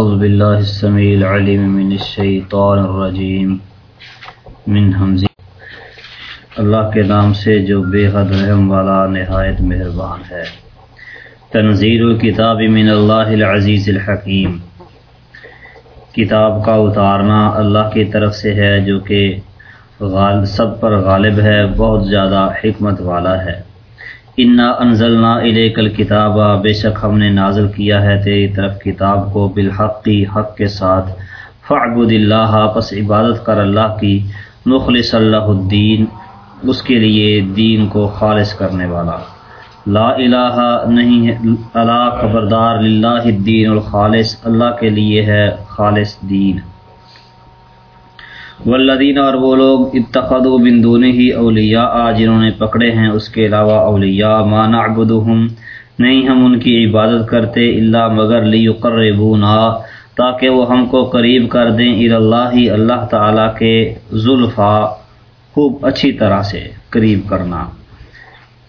أعوذ بالله السميع العليم من الشيطان الرجيم، من حمزه اللہ کے نام سے جو بے حد رحم والا نہایت مہربان ہے۔ تنظیر الکتاب من اللہ العزیز الحکیم۔ کتاب کا اتارنا اللہ کی طرف سے ہے، جو کہ غالب سب پر غالب ہے، بہت زیادہ حکمت والا ہے۔ انا انزلنا الیک الکتاب بے شک ہم نے نازل کیا ہے تیری طرف کتاب کو بالحقی حق کے ساتھ۔ فعبد اللہ، پس عبادت کر اللہ کی۔ مخلص اللہ الدین، اس کے لیے دین کو خالص کرنے والا۔ لا الہ نہیں ہے، اللہ خبردار، للہ الدین الخالص۔ اللہ کے لیے ہے خالص دین۔ والذین اور وہ لوگ اتخذوا من دونه ہی اولیاء جنہوں نے پکڑے ہیں، اس کے علاوہ اولیاء ما نعبدهم نہیں ہم ان کی عبادت کرتے الا مگر لیقربونا، تاکہ وہ ہم کو قریب کر دیں الی اللہ اللہ تعالی کے زلفا۔ خوب اچھی طرح سے قریب کرنا۔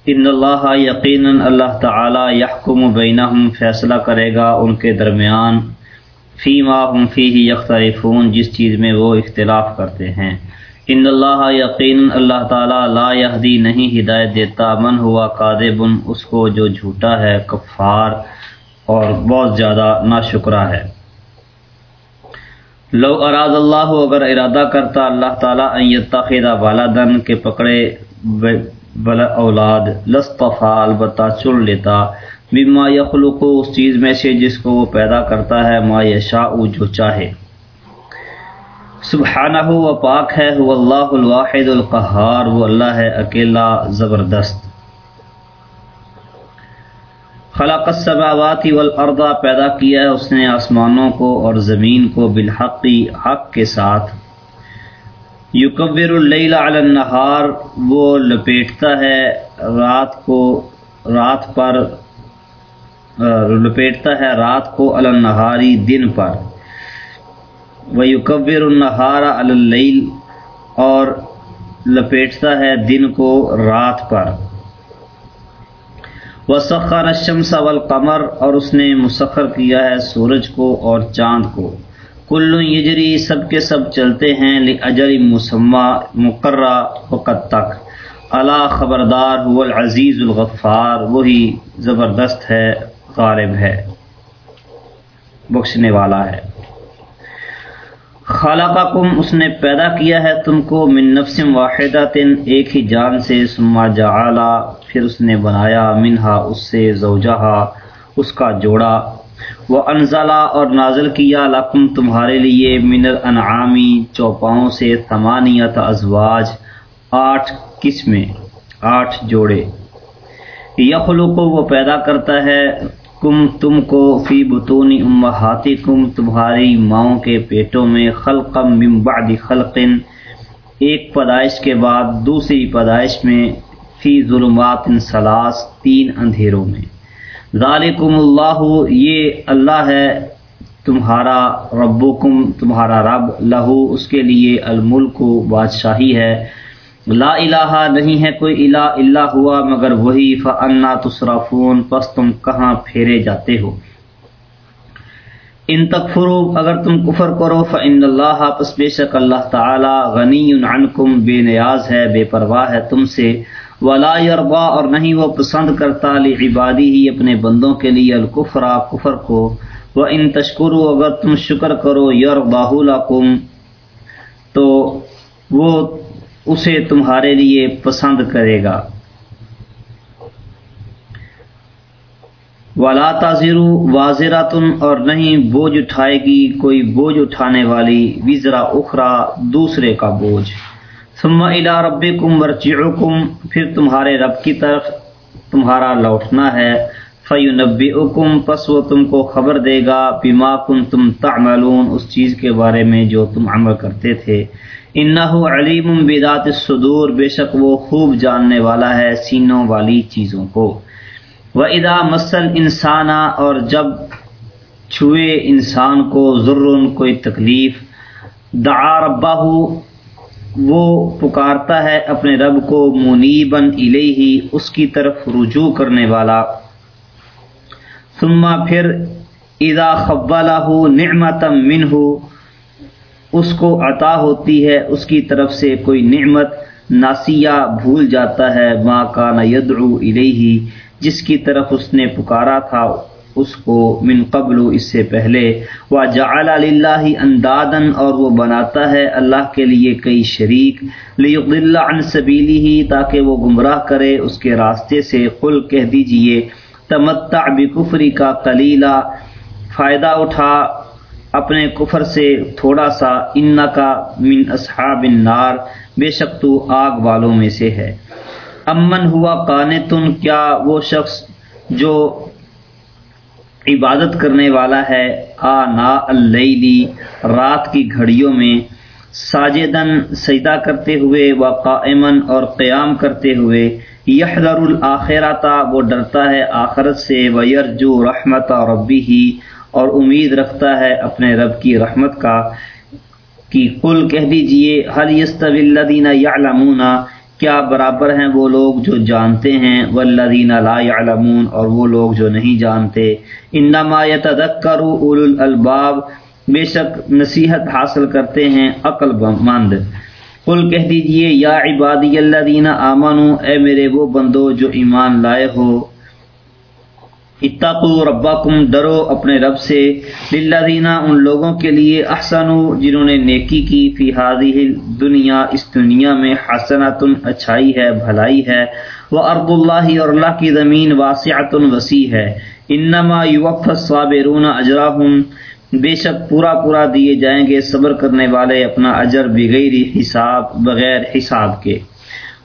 ان اللہ یقینا اللہ تعالی یحکم بینہم، فیصلہ کرے گا ان کے درمیان۔ فی ما ہم فی ہی یختلفون، جس چیز میں وہ اختلاف کرتے ہیں۔ ان اللہ یقین اللہ تعالیٰ لا یہدی نہیں ہدایت دیتا، من ہوا قادب اس کو جو جھوٹا ہے، کفار اور بہت زیادہ ناشکرہ ہے۔ لو اراد اللہ، اگر ارادہ کرتا اللہ تعالیٰ یتخذ والدن کے پکڑے بلا اولاد لصطفا البتہ چن لیتا۔ بما یخلق، اس چیز میں سے جس کو وہ پیدا کرتا ہے، ما یشاء، جو چاہے۔ سبحانہ و پاک ہے وہ اللہ الواحد القہار، وہ اللہ ہے اکیلا زبردست۔ خلق السماوات والارض، پیدا کیا ہے اس نے آسمانوں کو اور زمین کو بالحقی حق کے ساتھ۔ یکبر اللیل علی النہار، وہ لپیٹتا ہے رات کو، رات پر لپیٹتا ہے رات کو النہاری دن پر۔ وہ یکبر النہارا اللیل اور لپیٹتا ہے دن کو رات پر۔ وہ سخر الشمس والقمر اور اس نے مسخر کیا ہے سورج کو اور چاند کو۔ کل یجری، سب کے سب چلتے ہیں اجر مسمہ مقرہ وقت تک۔ اللہ خبردار، هو العزیز الغفار، وہی زبردست ہے۔ غالب ہے، بخشنے والا ہے۔ خالقکم اس نے پیدا کیا ہے تم کو من نفس واحدہ ایک ہی جان سے سما جعلا، پھر اس نے بنایا منہا، اس سے زوجہا، اس کا جوڑا۔ وہ انزلہ اور نازل کیا، لکم تمہارے لیے من الانعامی چوپاؤں سے ثمانیت ازواج، آٹھ قسمیں، آٹھ جوڑے۔ یخلق، وہ پیدا کرتا ہے کم تم کو فی بتونی امہاتی کم تمہاری ماؤں کے پیٹوں میں خلقم من بعد خلقن ایک پیدائش کے بعد دوسری پیدائش میں فی ظلمات سلاس تین اندھیروں میں۔ ذالکم اللہ، یہ اللہ ہے تمہارا ربکم، تمہارا رب، لہو، اس کے لیے الملک بادشاہی ہے۔ لا الہ نہیں ہے کوئی الہ اللہ ہوا، مگر وہی فنا تصرفون، پس تم کہاں پھیرے جاتے ہو؟ ان تکفرو اگر تم کفر کرو فن اللہ پس بے شک اللہ تعالی غنی عنکم، بے نیاز ہے، بے پرواہ ہے تم سے۔ ولا یربا اور نہیں وہ پسند کرتا عبادی ہی اپنے بندوں کے لیے الکفرا، کفر کو۔ وہ ان تشکرو اگر تم شکر کرو یور باہلا تو وہ اسے تمہارے لیے پسند کرے گا۔ ولا تاضر واضرا تم اور نہیں، بوجھ اٹھائے گی کوئی بوجھ اٹھانے والی وزرا اخرا دوسرے کا بوجھ۔ ثم الا رب کم پھر تمہارے رب کی طرف تمہارا لوٹنا ہے۔ فیو نبی حکم پس وہ تم کو خبر دے گا بیما کن تم تعملون، اس چیز کے بارے میں جو تم عمل کرتے تھے۔ انہو علیم بدات الصدور، بے شک وہ خوب جاننے والا ہے سینوں والی چیزوں کو۔ وہ ادا مسل انسانہ اور جب چھوئے انسان کو ضرور کوئی تکلیف، دعا ربا وہ پکارتا ہے اپنے رب کو منیبن الیہی اس کی طرف رجوع کرنے والا۔ ثم پھر اذا خبالہ نعمت من اس کو عطا ہوتی ہے، اس کی طرف سے کوئی نعمت، ناسیہ بھول جاتا ہے ماں کا نہ یدعو الیہ، جس کی طرف اس نے پکارا تھا، اس کو من قبل، اس سے پہلے۔ وہ جعل اللہ اندادن اور وہ بناتا ہے اللہ کے لیے کئی شریک۔ لیضل عن سبیلی ہی تاکہ وہ گمراہ کرے اس کے راستے سے۔ قل کہہ دیجیے تمتع بکفری کا قلیلہ فائدہ اٹھا اپنے کفر سے تھوڑا سا ان کا من اصحاب النار، بے شک تو آگ والوں میں سے ہے۔ امن ہوا قانتن، کیا وہ شخص جو عبادت کرنے والا ہے؟ آ نا اللیلی، رات کی گھڑیوں میں ساجدن سجدہ کرتے ہوئے و قائمن اور قیام کرتے ہوئے یحذر الاخرتا وہ ڈرتا ہے آخرت سے و یرجو رحمت ربی ہی اور امید رکھتا ہے اپنے رب کی رحمت کا، کہ قل کہہ دیجیے حل یستوی الذین یعلمون؟ کیا برابر ہیں وہ لوگ جو جانتے ہیں، والذین لا یعلمون، اور وہ لوگ جو نہیں جانتے؟ انما یتذکر اول الالباب، بے شک نصیحت حاصل کرتے ہیں، عقل مند۔ قل کہہ دیجیے، یا عبادی الذین آمنو، اے میرے وہ بندو جو ایمان لائے ہو۔ اتقو ربکم، ڈرو اپنے رب سے۔ للذینا ان لوگوں کے لیے احسنو جنہوں نے نیکی کی۔ فی هذه دنیا اس دنیا میں حسنات اچھائی ہے، بھلائی ہے۔ وہ ارض اللہ اور اللہ کی زمین واسعت وسیع ہے۔ انما یوفى الصابرون اجرهم بے شک پورا پورا دیے جائیں گے، صبر کرنے والے اپنا اجر بغیر حساب بغیر حساب کے۔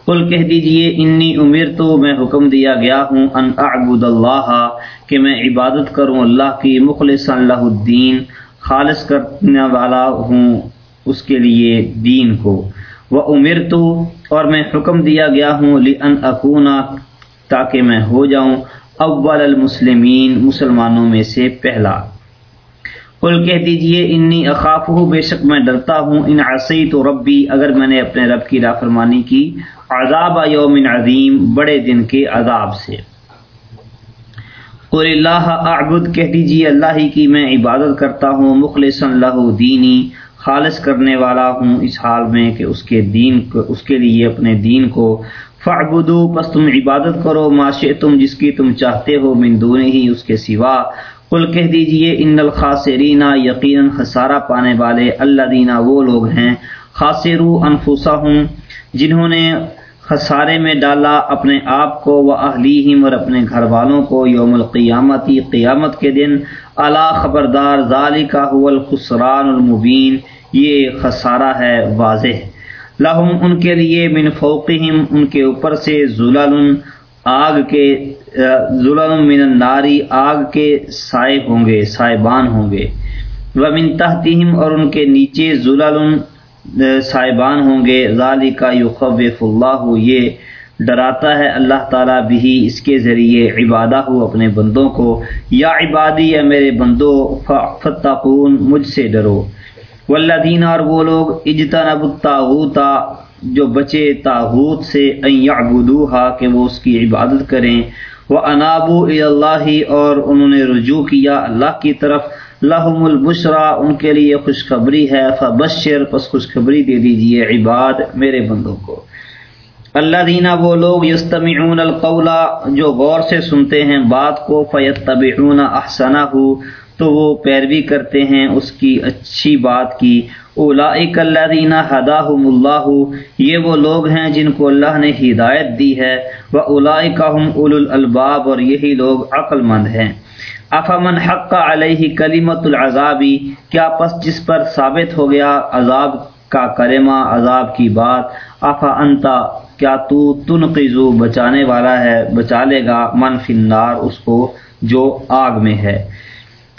قل کہہ دیجیے، انی امیر تو میں حکم دیا گیا ہوں، ان اعبد اللہ، کہ میں عبادت کروں اللہ کی مخلص اللہ الدین، خالص کرنے والا ہوں اس کے لیے دین کو۔ وہ امیر تو اور میں حکم دیا گیا ہوں لن اکونا، تاکہ میں ہو جاؤں، اول المسلمین، مسلمانوں میں سے پہلا۔ قل کہہ دیجیے، انی اخاف بے شک میں ڈرتا ہوں۔ ان عصی تو ربی، اگر میں نے اپنے رب کی رافرمانی کی۔ عذاب یوم عظیم، بڑے دن کے عذاب سے۔ قل اللہ اعبد، کہہ دیجیے اللہ ہی کی میں عبادت کرتا ہوں۔ مخلص اللہ دینی، خالص کرنے والا ہوں۔ اس حال میں کہ اس کے دین کو، اس کے لیے اپنے دین کو فعبدو پس تم عبادت کرو۔ معاشے تم جس کی تم چاہتے ہو، من دون ہی، اس کے سوا۔ قل کہہ دیجیے، ان الخاسرین یقینا خسارہ پانے والے اللہ دینا وہ لوگ ہیں خاصرو انفسا ہوں جنہوں نے خسارے میں ڈالا اپنے آپ کو، و اہلیہم اور اپنے گھر والوں کو یوم القیامتی، قیامت کے دن۔ اعلیٰ خبردار ظالی کا الخسران المبین۔ یہ خسارہ ہے، واضح۔ لہم، ان کے لیے من فوقہم، ان کے اوپر سے ظلال آگ کے ظلم من الناری، آگ کے سائے ہوں گے، سائبان ہوں گے۔ و من تحتہم اور ان کے نیچے ظلال صاحبان ہوں گے۔ ظالی کا یخوف اللہ یہ ڈراتا ہے اللہ تعالیٰ بھی اس کے ذریعے عبادہ ہو اپنے بندوں کو۔ یا عبادی یا میرے بندوں فتقون مجھ سے ڈرو۔ والذین اور وہ لوگ اجتنب الطاغوتا جو بچے تاغوت سے یعبدوہا کہ وہ اس کی عبادت کریں۔ وہ انابو اللہ اور انہوں نے رجوع کیا اللہ کی طرف۔ لہم البشرا ان کے لیے خوشخبری ہے۔ فبشر، پس خوشخبری دے دیجیے عباد میرے بندوں کو۔ اللہ دینا وہ لوگ یستمعون القولا جو غور سے سنتے ہیں بات کو فیتبعون احسنہ ہو تو وہ پیروی کرتے ہیں اس کی اچھی بات کی۔ اولائک اللہ دینا ہداہم اللہ، یہ وہ لوگ ہیں جن کو اللہ نے ہدایت دی ہے۔ وہ اولائک اول الالباب، اور یہی لوگ عقل مند ہیں۔ افامن حق کا علیہ کلیمت العذابی کیا پس جس پر ثابت ہو گیا عذاب کا کرما عذاب کی بات؟ افا انتا کیا تو تنقذو، بچانے والا ہے، بچا لے گا من فنار اس کو جو آگ میں ہے۔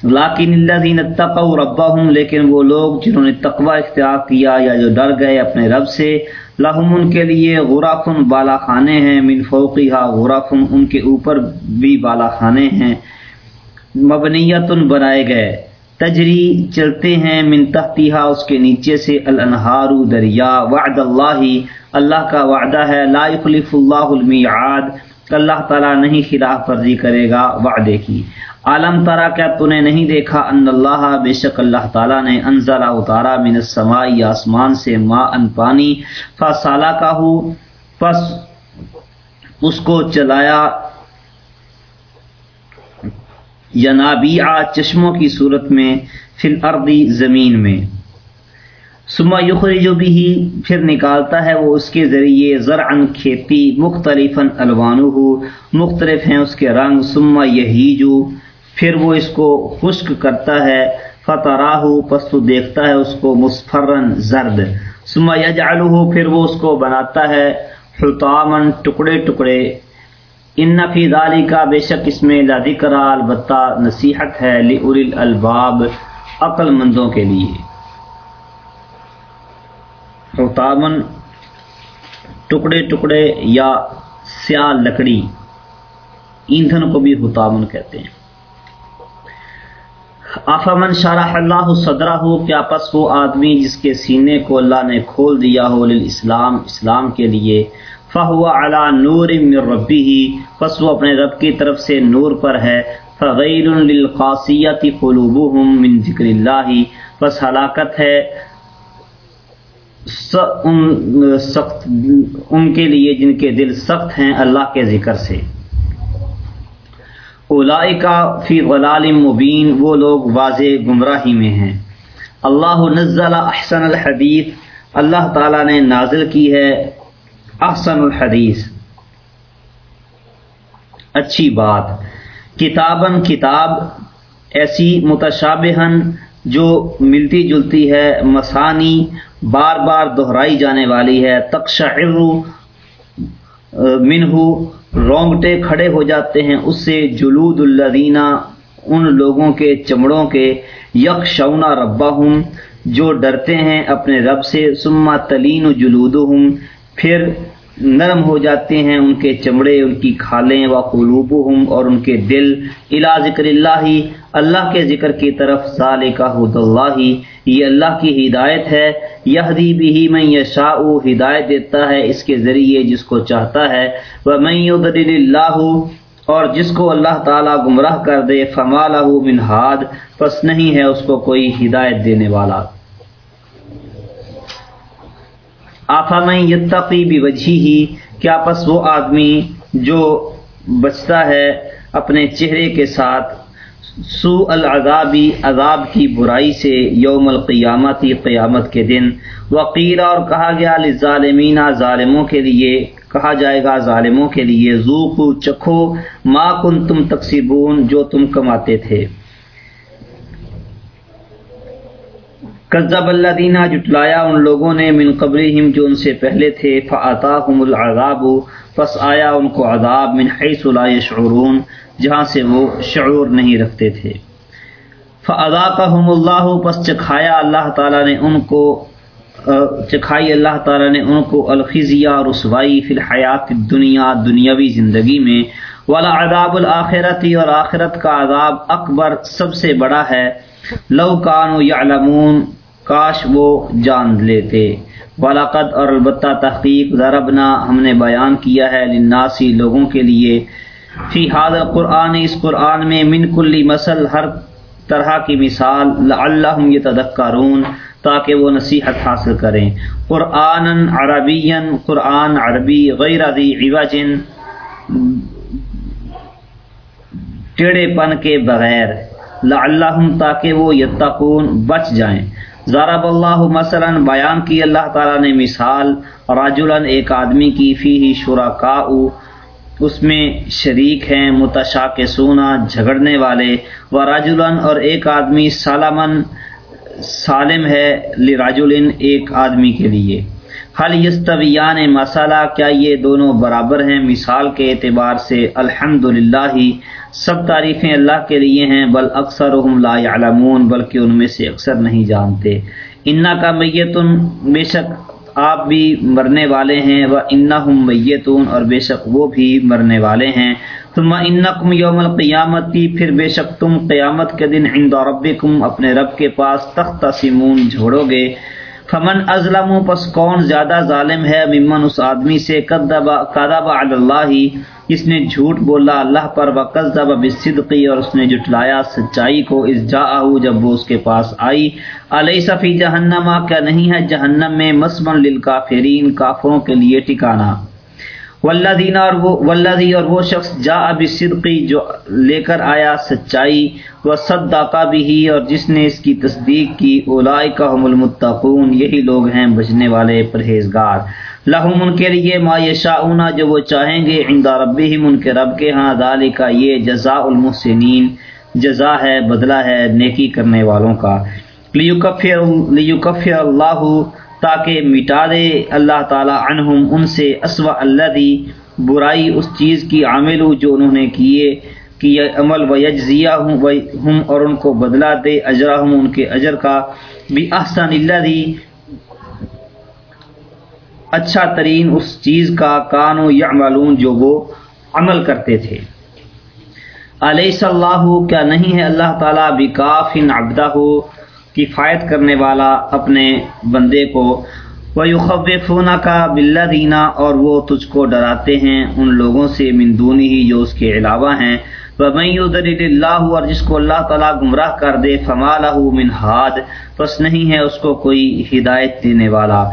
لاکن الذین اتقوا ربهم لیکن وہ لوگ جنہوں نے تقوی اختیار کیا یا جو ڈر گئے اپنے رب سے، لہم ان کے لیے غرافن بالا خانے ہیں، من فوقیہ غرافن ان کے اوپر بھی بالا خانے ہیں۔ مبنیت بنائے گئے۔ تجری چلتے ہیں من تحتیہ اس کے نیچے سے الانہار دریا۔ وعد اللہ اللہ کا وعدہ ہے، لا يخلف اللہ المیعاد۔ اللہ تعالیٰ نہیں خلاف ورزی کرے گا وعدے کی۔ عالم تارا کیا تو نے نہیں دیکھا ان اللہ، بے شک اللہ تعالیٰ نے انزلہ اتارا من السمائی آسمان سے ما ان پانی۔ فصالہ کا ہو پس اس کو چلایا۔ ینابیع، چشموں کی صورت میں، فی الارضی زمین میں۔ سما یخری جو بھی پھر نکالتا ہے وہ اس کے ذریعے زرعن کھیتی مختلف الوانو ہو مختلف ہیں اس کے رنگ سما یہی جو پھر وہ اس کو خشک کرتا ہے فتح پس تو دیکھتا ہے اس کو مسفرن زرد سما یجعلہ پھر وہ اس کو بناتا ہے حطامن ٹکڑے ٹکڑے۔ ان نفی دالی کا بے شک اس میں لا ذکر، البتہ نصیحت ہے لأولی الباب عقل مندوں کے لیے۔ حطامن ٹکڑے ٹکڑے یا سیاہ لکڑی ایندھن کو بھی حطامن کہتے ہیں۔ آفامن شارح اللہ صدرہ ہو کیا پس وہ آدمی جس کے سینے کو اللہ نے کھول دیا ہو اسلام اسلام کے لیے، فہو علا نور من ربی ہی پس وہ اپنے رب کی طرف سے نور پر ہے۔ فغیر للقاسیت قلوبهم من ذکر اللہ، پس ہلاکت ہے۔ ان سخت ان کے لیے جن کے دل سخت ہیں اللہ کے ذکر سے۔ اولائکا فی غلال مبین، وہ لوگ واضح گمراہی میں ہیں۔ اللہ نزل احسن الحدیث، اللہ تعالیٰ نے نازل کی ہے احسن الحدیث۔ اچھی بات۔ کتابن کتاب، ایسی متشابہن جو ملتی جلتی ہے، مسانی بار بار دہرائی جانے والی ہے۔ تقشعر منہ رونگٹے کھڑے ہو جاتے ہیں۔ اس سے جلود الدینہ ان لوگوں کے چمڑوں کے یک شونا ربا ہوں جو ڈرتے ہیں اپنے رب سے۔ سما تلین جلود ہوں پھر نرم ہو جاتے ہیں، ان کے چمڑے، ان کی کھالیں و قلوب اور ان کے دل۔ الا ذکر اللہ اللہ کے ذکر کی طرف ظال کا حد اللہ۔ یہ اللہ کی ہدایت ہے۔ یہ بھی میں یشاء، ہدایت دیتا ہے اس کے ذریعے جس کو چاہتا ہے۔ وہ میں اللہ، اور جس کو اللہ تعالیٰ گمراہ کر دے فمال منہاد پس نہیں ہے اس کو کوئی ہدایت دینے والا۔ آفا میں یتقی بھی وجہ ہی کیا پس وہ آدمی جو بچتا ہے اپنے چہرے کے ساتھ سو العذابی عذاب کی برائی سے یوم القیامتی قیامت کے دن۔ وقیرہ اور کہا گیا لظالمینہ ظالموں کے لیے، کہا جائے گا، ظالموں کے لیے ذوقو چکھو، ما کن تم تقسیبون جو تم کماتے تھے۔ قزب اللہ دینا جٹلایا ان لوگوں نے من قبرہم جو ان سے پہلے تھے فعطاہم العذاب، پس آیا ان کو عذاب من حیث لا یشعرون، جہاں سے وہ شعور نہیں رکھتے تھے۔ فعذاقہم اللہ پس چکھایا اللہ تعالیٰ نے ان کو چکھائی اللہ تعالیٰ نے ان کو الخزیہ رسوائی فی الحیات دنیا دنیاوی زندگی میں۔ والا عذاب الآخرتی اور آخرت کا عذاب اکبر سب سے بڑا ہے۔ لو کانو یعلمون کاش وہ جان لیتے۔ ولاقت اور البتہ تحقیق ضربنا، ہم نے بیان کیا ہے لناسی لوگوں کے لیے۔ فی حاضر قرآن اس قرآن میں من کلی مسل ہر طرح کی مثال، لعلہم یتذکرون، تاکہ وہ نصیحت حاصل کریں۔ قرآن عربی قرآن عربی غیر ذی عوجن ٹیڑے پن کے بغیر۔ لعلہم، تاکہ وہ یتقون، بچ جائیں۔ ضرب اللہ مثلا بیان کی، اللہ تعالیٰ نے مثال راجولن ایک آدمی کی فی ہی شرکا اس میں شریک ہیں متشاک سونا جھگڑنے والے، و راجولن اور ایک آدمی سالمن سالم ہے لراجلن ایک آدمی کے لیے۔ حل یستویان مسالہ کیا یہ دونوں برابر ہیں؟ مثال کے اعتبار سے الحمد ہی سب تعریفیں اللہ کے لیے ہیں، بل اکثر لا يعلمون بلکہ ان میں سے اکثر نہیں جانتے۔ انا کا میتن، بے شک آپ بھی مرنے والے ہیں وہ انا ہم میتون، اور بے شک وہ بھی مرنے والے ہیں۔ تم انکم یوم القیامتی پھر بے شک تم قیامت کے دن عند ربکم اپنے رب کے پاس تخت سیمون جھوڑو گے۔ فمن ازلم، پس کون زیادہ ظالم ہے؟ ممن اس آدمی سے کدب اللہ اس نے جھوٹ بولا اللہ پر وقذب بالصدقی اور اس نے جٹلایا سچائی کو۔ اس جا جب وہ اس کے پاس آئی۔ علیہ صفی جہنما کیا نہیں ہے جہنم میں؟ مسمن للکافرین، کافروں کے لیے ٹھکانا والذین اور وہ والذی اور وہ شخص جا اب صدقی جو لے کر آیا سچائی، وہ صدقہ بھی اور جس نے اس کی تصدیق کی اولائی کا المتقون، یہی لوگ ہیں بچنے والے پرہیزگار۔ لہم ان کے لیے ما یشاؤنا، جو وہ چاہیں گے عند ربہم ان کے رب کے ہاں ذالک یہ جزاء المحسنین۔ جزا ہے، بدلہ ہے، نیکی کرنے والوں کا۔ لیکفر لیکفر اللہ تاکہ مٹا دے اللہ تعالی عنہم ان سے اسوا اللہ دی برائی اس چیز کی عامل جو انہوں نے کیے کہ یہ عمل و یجزیہ ہوں ہم اور ان کو بدلا دے اجرا ہوں ان کے اجر کا۔ بھی احسن اللہ دی اچھا ترین اس چیز کا کانو یا جو وہ عمل کرتے تھے۔ علیہ صلاح کیا نہیں ہے اللہ تعالیٰ بکافن ابدا ہو کفایت کرنے والا اپنے بندے کو وہ یوخوفونہ کا بلّہ دینا اور وہ تجھ کو ڈراتے ہیں ان لوگوں سے مندونی ہی جو اس کے علاوہ ہیں۔ اللہ اور جس کو اللہ تعالیٰ گمراہ کر دے فمال من ہاد بس نہیں ہے اس کو کوئی ہدایت دینے والا۔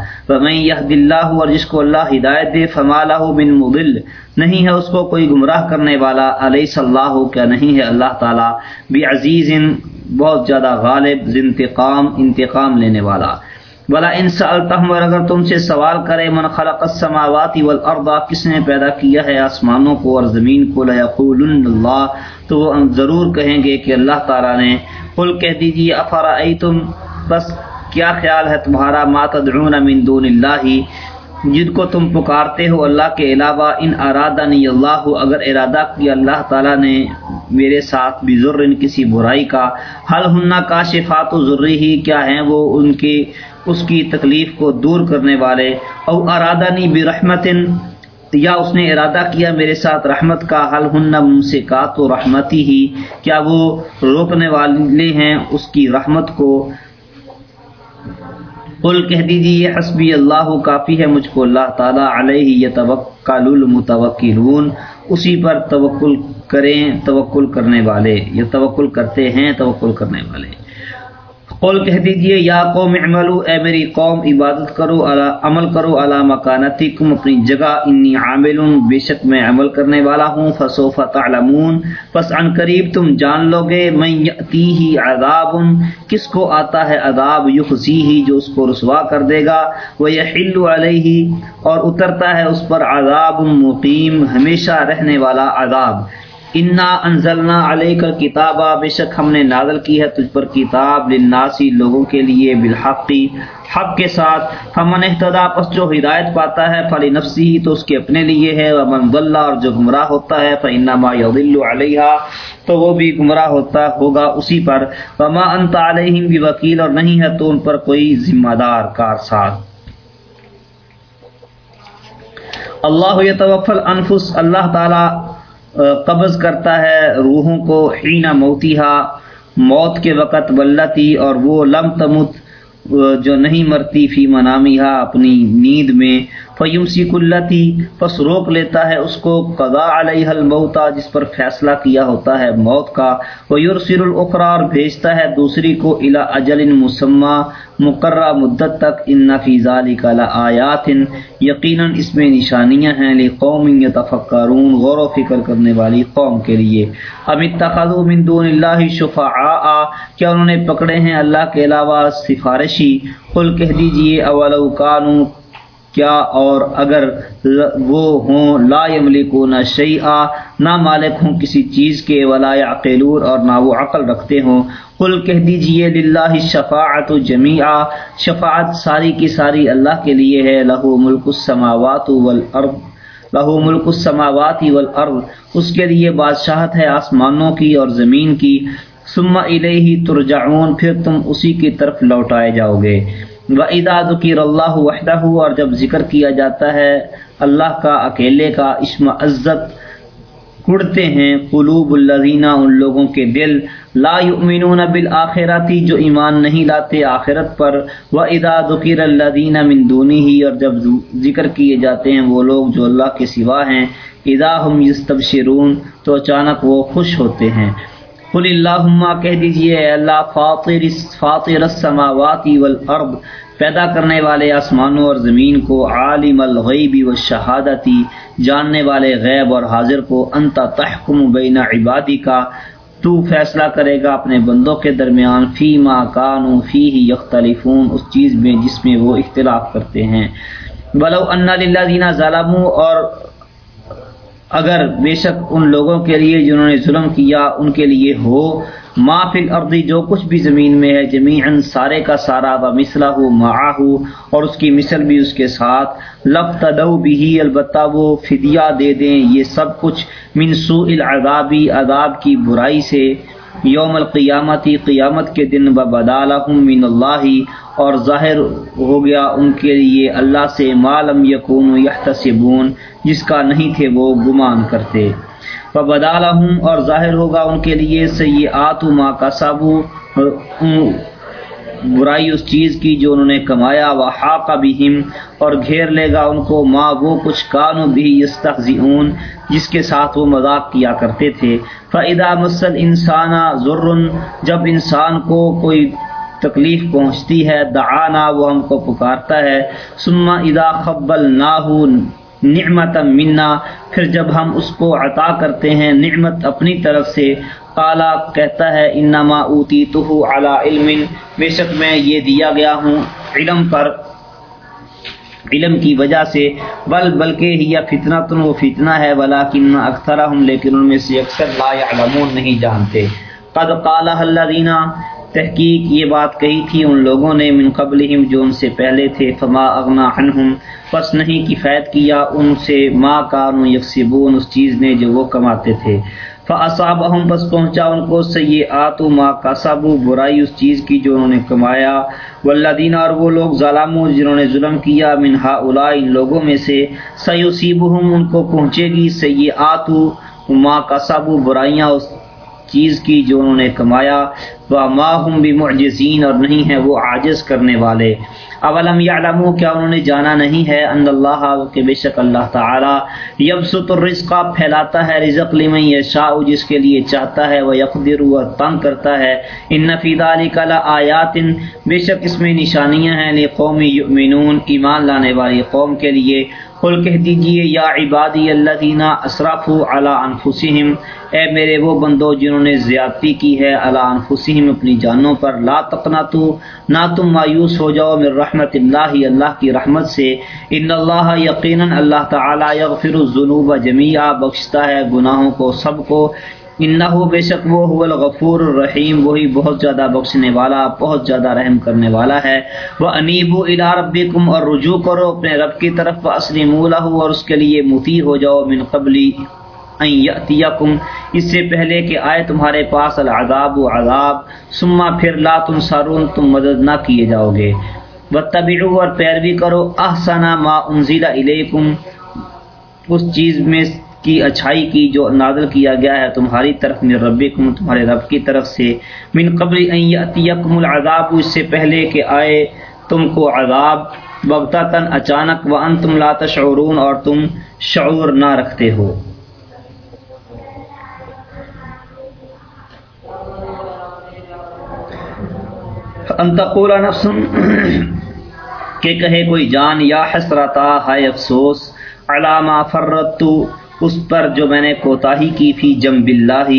یہ اللہ اور جس کو اللہ ہدایت دے فمال من مبل نہیں ہے اس کو کوئی گمراہ کرنے والا۔ علیہ صلاح کیا نہیں ہے اللہ تعالیٰ؟ بھی عزیز بہت زیادہ غالب انتقام انتقام لینے والا۔ بلا ان سالتہم اور اگر تم سے سوال کرے، من خلق السماوات والارض کس نے پیدا کیا ہے آسمانوں کو اور زمین کو لیقولن اللہ تو وہ ضرور کہیں گے کہ اللہ تعالی نے قل کہہ دیجیے افرائیتم بس کیا خیال ہے تمہارا؟ ما تدعون من دون اللہ جن کو تم پکارتے ہو اللہ کے علاوہ ان ارادہ نہیں اللہ، اگر ارادہ کیا اللہ تعالیٰ نے میرے ساتھ بھی ذر کسی برائی کا حل ہننا کا شفات و ضروری ہی کیا ہیں؟ وہ ان کی اس کی تکلیف کو دور کرنے والے، او ارادہ نہیں بھی یا اس نے ارادہ کیا میرے ساتھ رحمت کا حل ہن سے کا تو رحمتی ہی کیا وہ روکنے والے ہیں اس کی رحمت کو؟ قل کہہ دیجیے حسبی اللہ، کافی ہے مجھ کو اللہ تعالیٰ، علیہ یہ توکل المتوکلون۔ اسی پر توکل کریں، توکل کرنے والے یہ توکل کرتے ہیں، توکل کرنے والے۔ قول کہہ دیجیے، یا قوم عملو اے میری قوم، عبادت کرو عمل کرو، علی مکانتی کم اپنی جگہ، انی عامل، بے شک میں عمل کرنے والا ہوں، فسوف تعلمون۔ پس عن قریب تم جان لو گے میں یأتی عذاب، کس کو آتا ہے عذاب؟ یخزی جو اس کو رسوا کر دے گا۔ وہ یحل علیہ اور اترتا ہے اس پر عذاب مقیم، ہمیشہ رہنے والا عذاب۔ انا انزلنا علیہ کا کتابہ بے شک ہم نے نازل کی ہے تجھ پر کتاب للناسی لوگوں کے لیے بالحقی حق کے ساتھ۔ ہمن احتدا پس جو ہدایت پاتا ہے فلی نفسی ہی تو اس کے اپنے لیے ہے۔ ومن ضلع اور جو گمراہ ہوتا ہے فانما یضل علیہا تو وہ بھی گمراہ ہوتا ہوگا اسی پر۔ وما انت علیہم بوکیل اور نہیں ہے تو ان پر کوئی ذمہ دار کار ساتھ اللہ یتوفل انفس، اللہ تعالی قبض کرتا ہے روحوں کو حین موتیہا، موت کے وقت ولتی، اور وہ لم تمت، جو نہیں مرتی، فی منامیہ اپنی نیند میں۔ فیمسی کلتی پس روک لیتا ہے اس کو۔ قضا علیہ الموتا جس پر فیصلہ کیا ہوتا ہے موت کا۔ وہ یورسر الاقرار بھیجتا ہے دوسری کو الا اجل مسمہ مقررہ مدت تک ان نفیزہ آیات یقیناً اس میں نشانیاں ہیں لی قوم یتفکرون، غور و فکر کرنے والی قوم کے لیے۔ اب اتخذوا من دون اللہ شفعاء، کیا انہوں نے پکڑے ہیں اللہ کے علاوہ سفارشی؟ قل کہہ دیجیے، اولو کانو کیا اور اگر وہ ہوں لا یملکون شیئا، نہ مالک ہوں کسی چیز کے، ولا عقیلور اور نہ وہ عقل رکھتے ہوں۔ قل کہہ دیجیے، للہ شفاعت جمیعا۔ شفاعت ساری کی ساری اللہ کے لیے ہے۔ لہو ملک السماوات والارض، لہو ملک السماوات والارض۔ اس کے لیے بادشاہت ہے آسمانوں کی اور زمین کی۔ ثم الیہ ترجعون، پھر تم اسی کی طرف لوٹائے جاؤ گے۔ و ادا ذکیر اللہ وحدہ اور جب ذکر کیا جاتا ہے، اللہ کا اکیلے کا عشم عزت کڑتے ہیں قلوب الزینہ ان لوگوں کے دل۔ لا یؤمنون بالآخرتی جو ایمان نہیں لاتے آخرت پر۔ و ادا ذکر اللہ من دونی ہی اور جب ذکر کیے جاتے ہیں وہ لوگ جو اللہ کے سوا ہیں۔ ادا ہم یستبشرون تو اچانک وہ خوش ہوتے ہیں۔ قل اللہم کہہ دیجیے اے اللہ، فاطر فاطر السماوات والارض، پیدا کرنے والے آسمانوں اور زمین کو، عالم الغیب و شہادتی جاننے والے غیب اور حاضر کو، انت تحکم بین عبادی کا تو فیصلہ کرے گا اپنے بندوں کے درمیان فی ما کانو فی ہی یختلفون، اس چیز میں جس میں وہ اختلاف کرتے ہیں۔ بلو ان دینا ظالم اور اگر بے شک ان لوگوں کے لیے جنہوں نے ظلم کیا ان کے لیے ہو، ما فی الارض جو کچھ بھی زمین میں ہے، جمیعا سارے کا سارا و مثلہ معاہو اور اس کی مثل بھی اس کے ساتھ لب تدو بھی البتہ وہ فدیہ دے دیں، یہ سب کچھ منسوء العذابی عذاب کی برائی سے۔ یوم القیامتی، قیامت کے دن بدالحم من اللہ، اور ظاہر ہو گیا ان کے لیے اللہ سے معلوم یقون یحتسبون۔ جس کا نہیں تھے وہ گمان کرتے۔ بدالحم اور ظاہر ہوگا ان کے لیے سی آتو ماں کا سابو برائی اس چیز کی جو انہوں نے کمایا۔ وہ حاقہ بھی اور گھیر لے گا ان کو۔ ماں وہ کچھ کانو بھی یستخذون جس کے ساتھ وہ مذاق کیا کرتے تھے۔ فعدا مسل انسانہ ضرن جب انسان کو کوئی تکلیف پہنچتی ہے، دعانا وہ ہم کو پکارتا ہے۔ سما ادا خبل ناہون نعمت منا۔ پھر جب ہم اس کو عطا کرتے ہیں نعمت اپنی طرف سے کالا کہتا ہے، انما اوتی تو اعلیٰ علم بے شک میں یہ دیا گیا ہوں علم پر۔ علم کی وجہ سے۔ بل، بلکہ ہی فتنہ تن وہ فتنہ ہے بلا کن اکثر ہم لیکن ان میں سے اکثر لا علمون نہیں جانتے۔ قد قال اللہ دینا تحقیق یہ بات کہی تھی ان لوگوں نے من قبلہم جو ان سے پہلے تھے، فما اغنا عنہم پس نہیں کفایت کیا ان سے، ما کانو یکسبون اس چیز نے جو وہ کماتے تھے۔ فاصابہم پس پہنچا ان کو سیئات ما کسبوا برائی اس چیز کی جو انہوں نے کمایا۔ والذین اور وہ لوگ ظالموں جنہوں نے ظلم کیا، من ہؤلاء ان لوگوں میں سے۔ سیصيبہم ان کو پہنچے گی سیئات ما کسبوا برائیاں اس چیز کی جو انہوں نے کمایا، وہ ماہم بھی معجزین اور نہیں ہے وہ عاجز کرنے والے۔ اولم یعلمو کیا انہوں نے جانا نہیں ہے ان اللہ، کہ بے شک اللہ تعالی یبسط الرزق، پھیلاتا ہے رزق لمن یشاء، جس کے لیے چاہتا ہے وہ یقدر و تنگ کرتا ہے۔ ان فی ذلک لآیات، بے شک اس میں نشانیاں ہیں لقوم یؤمنون، ایمان لانے والی قوم کے لیے۔ قل کہہ دیجیے، یا عبادی اللہ دینا اسرف علی انفسہم، اے میرے وہ بندو جنہوں نے زیادتی کی ہے علی انفسہم اپنی جانوں پر لا تقنطو، نہ تم مایوس ہو جاؤ من رحمت اللہ اللہ کی رحمت سے۔ ان اللہ یقینا اللہ تعالی یغفر الذنوب جميعا بخشتا ہے گناہوں کو، سب کو۔ انہو بے شک وہ هو الغفور الرحیم، وہی بہت زیادہ بخشنے والا، بہت زیادہ رحم کرنے والا ہے۔ وہ انیبو الی ربکم اور رجوع کرو اپنے رب کی طرف اسلموا له اور اس کے لیے مطیع ہو جاؤ من قبلی ان یاتیکم اس سے پہلے کہ آئے تمہارے پاس العذاب و عذاب، ثم پھر لا تنصرون، تم مدد نہ کیے جاؤ گے۔ وتبعوا اور پیروی کرو احسن ما انزل الیکم اس چیز میں کی اچھائی کی جو نازل کیا گیا ہے تمہاری طرف من ربکم، تمہارے رب کی طرف سے۔ من قبل ان یاتیکم العذاب، اس سے پہلے کہ آئے تم کو عذاب۔ بغتتن اچانک وانتم لا تشعرون، اور تم شعور نہ رکھتے ہو۔ ان تقول نفس کہ کہے کوئی جان، یا حسرتا، ہائے افسوس علامہ فرتو اس پر جو میں نے کوتاہی کی تھی جم بلّہ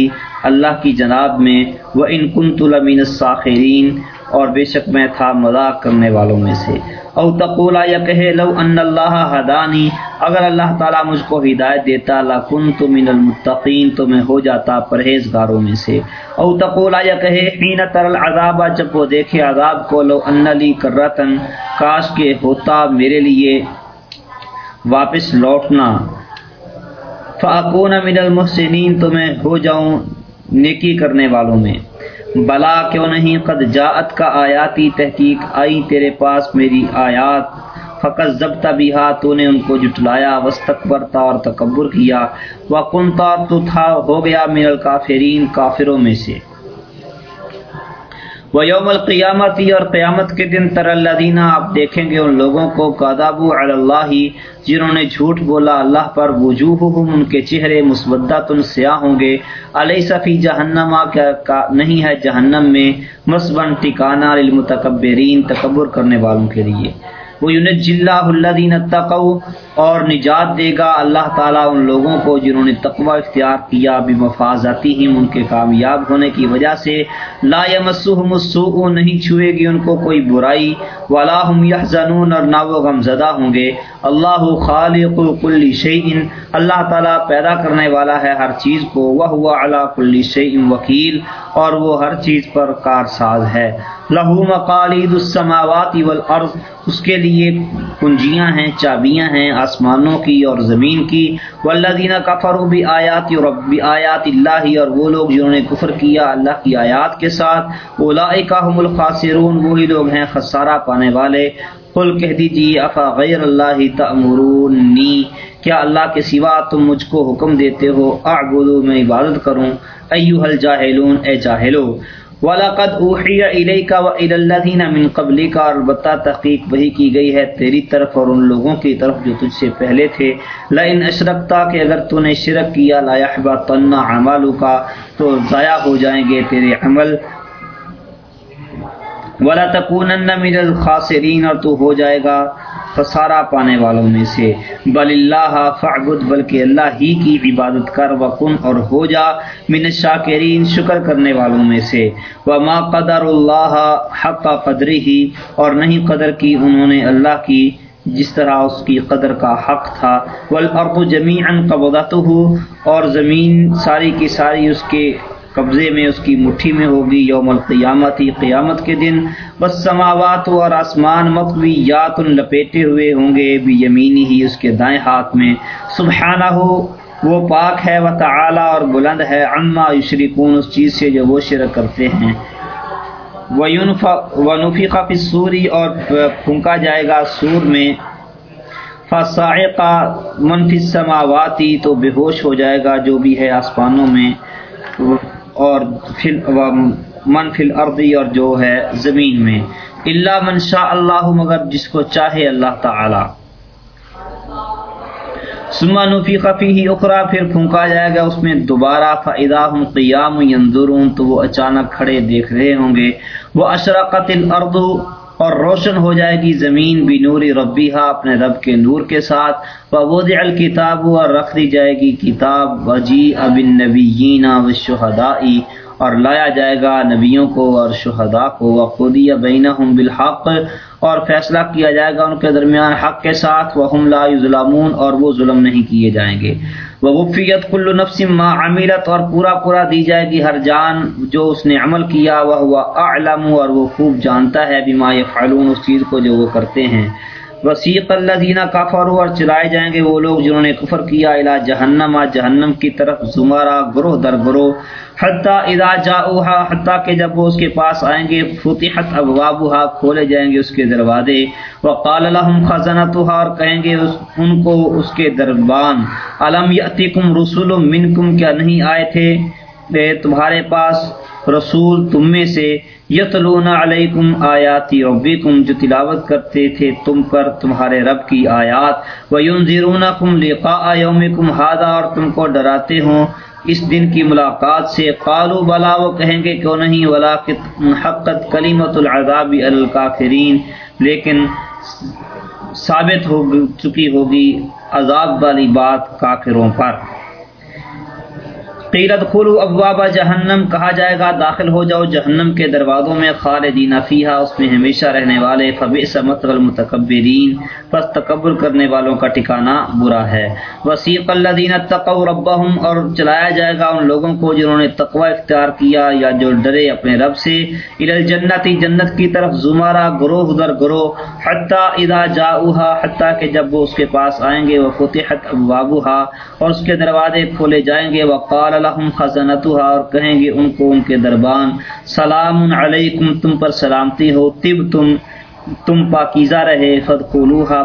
اللہ کی جناب میں وہ ان کن تلمین الساخرین اور بے شک میں تھا مذاق کرنے والوں میں سے۔ او تقولا، یا کہے لو ان اللہ حدانی اگر اللہ تعالیٰ مجھ کو ہدایت دیتا لکن تو من المتقین تو میں ہو جاتا پرہیزگاروں میں سے۔ او تقولا، یا کہے حین تر العذاب، جب وہ دیکھے عذاب کو، لو ان لی کرتن، کاش کے ہوتا میرے لیے واپس لوٹنا۔ فاکون من المحسنین تو میں ہو جاؤں نیکی کرنے والوں میں۔ بلا کیوں نہیں؟ قد جاعت کا آیاتی تحقیق، آئی تیرے پاس میری آیات۔ فقط ضبط بھی تو نے ان کو جٹلایا۔ وسطبرتا اور تکبر کیا۔ وکنتا تو تھا، ہو گیا من الکافرین، کافروں میں سے۔ وہ یوم القیامتی اور قیامت کے دن تر اللہ دینا آپ دیکھیں گے ان لوگوں کو کاداب اللہ، جنہوں نے جھوٹ بولا اللہ پر وجوہ ان کے چہرے مسودہ تن سیاہ ہوں گے۔ علیہ صفی جہنما کیا نہیں ہے جہنم میں؟ مثبن ٹکانہ المتکبرین تکبر کرنے والوں کے لیے۔ وہ یونج اللہ اللہ تقو اور نجات دے گا اللہ تعالیٰ ان لوگوں کو جنہوں نے تقوی اختیار کیا بھی مفاظاتی ہی ان کے کامیاب ہونے کی وجہ سے۔ لا یمسہم السوء، نہیں چھوئے گی ان کو کوئی برائی۔ ولا هم يحزنون اور نہ وہ غم زدہ ہوں گے۔ اللہ خالق کل شیء، اللہ تعالیٰ پیدا کرنے والا ہے ہر چیز کو۔ وہ ہوا علی کل شیء وکیل، اور وہ ہر چیز پر کارساز ہے۔ لہو مقالید السماوات والارض، اس کے لیے کنجیاں ہیں، چابیاں ہیں آسمانوں کی اور زمین کی۔ والذین کفروا بآیات رب، بآیات اللہ اور وہ لوگ جنہوں نے کفر کیا اللہ کی آیات کے ساتھ۔ اولئک هم الخاسرون، وہی لوگ ہیں خسارہ پانے والے۔ قل کہہ دیجیے افا غیر اللہ تأمرونی؟ کیا اللہ کے سوا تم مجھ کو حکم دیتے ہو؟ اعبدو، میں عبادت کروں۔ ایوہ الجاہلون، اے جاہلو وَلَقَدْ أُوحِيَ إِلَيْكَ وَإِلَى الَّذِينَ مِن قَبْلِكَ، اور البتہ تحقیق وہی کی گئی ہے تیری طرف اور ان لوگوں کی طرف جو تجھ سے پہلے تھے۔ لَإِنْ أَشْرَكْتَ کہ اگر تو نے شرک کیا، لَا يَحْبَطَنَّ عَمَلُكَ تو ضائع ہو جائیں گے تیرے عمل۔ وَلَا تَكُونَنَّ مِنَ الْخَاسِرِينَ، اور تو ہو جائے گا۔ خسارہ پانے والوں میں سے۔ بل اللہ فعبد بلکہ اللہ ہی کی عبادت کر وکن اور ہو جا من الشاکرین، شکر کرنے والوں میں سے۔ وما قدر اللہ حق قدری ہی اور نہیں قدر کی انہوں نے اللہ کی، جس طرح اس کی قدر کا حق تھا۔ والارض جمیعا قبضته اور زمین ساری کی ساری اس کے قبضے میں اس کی مٹھی میں ہوگی یوم القیامت، قیامت کے دن۔ بس سماوات اور آسمان مقوی یات لپیٹے ہوئے ہوں گے بھی یمینی ہی اس کے دائیں ہاتھ میں۔ سبحانہ ہو وہ پاک ہے وہ تعالی اور بلند ہے۔ عما یشرکون، اس چیز سے جو وہ شرک کرتے ہیں۔ ونفقہ فی سوری اور پھونکا جائے گا سور میں۔ فصائقہ منفی سماواتی تو بے ہوش ہو جائے گا جو بھی ہے آسمانوں میں۔ اور فل من فل عرضی اور جو ہے زمین میں اللہ من شاء اللہ، مگر جس کو چاہے اللہ تعالی۔ سما نفی قفی ہی اخرا پھر پھونکا جائے گا اس میں دوبارہ۔ فائدہ ہوں قیام ینظرون تو وہ اچانک کھڑے دیکھ رہے ہوں گے۔ وہ اشرقت الارض اور روشن ہو جائے گی زمین بھی نوری ربیہ اپنے رب کے نور کے ساتھ۔ وبود الکتاب اور رکھ دی جائے گی کتاب۔ وجی اب نبی و شہدائی اور لایا جائے گا نبیوں کو اور شہداء کو۔ وقودی بینہم بالحق اور فیصلہ کیا جائے گا ان کے درمیان حق کے ساتھ وہ لا ظلمون اور وہ ظلم نہیں کیے جائیں گے۔ وہ وفیت کل نفس ما عمیرت اور پورا پورا دی جائے گی ہر جان جو اس نے عمل کیا وہ ہوا اعلم اور وہ خوب جانتا ہے بیما فعلون اس چیز کو جو وہ کرتے ہیں۔ وسیق اللہ دینا کافر اور چلائے جائیں گے وہ لوگ جنہوں نے کفر کیا الا جہنم آ جہنم کی طرف زمارہ، گروہ در گروہ۔ حتیٰ ادا جا حتیٰ کہ جب وہ اس کے پاس آئیں گے، فتحت ابوابها کھولے جائیں گے اس کے دروازے۔ وقال لهم خزنتها اور کہیں گے اس ان کو اس کے دربان۔ علم یاتیکم رسول منکم؟ کیا نہیں آئے تھے؟ تمہارے پاس رسول تم میں سے۔ یتلون علیکم آیاتی ربکم جو تلاوت کرتے تھے تم پر تمہارے رب کی آیات، وینذرونکم لقاء یومکم هذا اور تم کو ڈراتے ہوں۔ اس دن کی ملاقات سے قالو بلا، وہ کہیں گے کیوں نہیں؟ ولا حقت کلیمت العذاب الکافرین لیکن ثابت ہو چکی ہوگی عذاب والی بات کافروں پر۔ قیرت خلو ابواب جہنم، کہا جائے گا داخل ہو جاؤ جہنم کے دروازوں میں، خالدین فیہا، اس میں ہمیشہ رہنے والے، فبئس مثوى المتکبرین، پس تکبر کرنے والوں کا ٹھکانہ برا ہے۔ وسیق الذین اتقوا ربهم اور چلایا جائے گا ان لوگوں کو جنہوں نے تقوی اختیار کیا یا جو ڈرے اپنے رب سے۔ الی الجنت جنت کی طرف زمارہ گروہ در گروہ، حتی اذا جاؤها حتی کہ جب وہ اس کے پاس آئیں گے، وفتحت ابوابها اور اس کے دروازے کھولے جائیں گے۔ وقال لهم خزنتها اور کہیں گے ان کو ان کے دربان، سلام علیکم، تم پر سلامتی ہو طب تم تم پاکیزہ رہے فد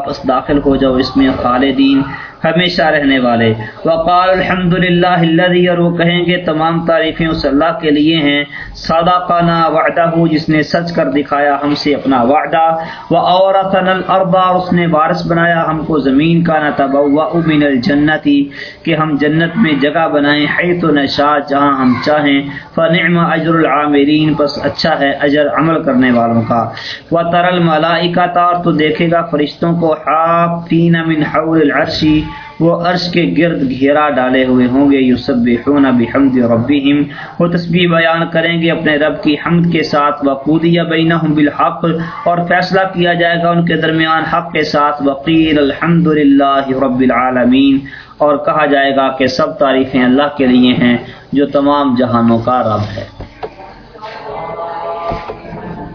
پس داخل ہو جاؤ اس میں خالدین ہمیشہ رہنے والے۔ وقال الحمد للہ اور وہ کہیں گے تمام تعریفیں اس اللہ کے لیے ہیں۔ سادہ کانا وعدہ، جس نے سچ کر دکھایا ہم سے اپنا وعدہ۔ و عورتن الاربا اس نے وارث بنایا ہم کو زمین کا۔ نہ تبوا من الجنتی کہ ہم جنت میں جگہ بنائیں ہے تو نشا جہاں ہم چاہیں۔ فنعم اجر العامرین پس اچھا ہے اجر عمل کرنے والوں کا۔ و ترل ملائکہ تار تو دیکھے گا فرشتوں کو۔ حافین من حول العرشی وہ عرش کے گرد گھیرا ڈالے ہوئے ہوں گے، یسبحون بحمد ربہم۔ وہ تسبیح بیان کریں گے اپنے رب کی حمد کے ساتھ۔ وقودی بینہم بالحق۔ اور فیصلہ کیا جائے گا ان کے درمیان حق کے ساتھ۔ وقیل الحمد رب العالمین اور کہا جائے گا کہ سب تعریفیں اللہ کے لیے ہیں، جو تمام جہانوں کا رب ہے۔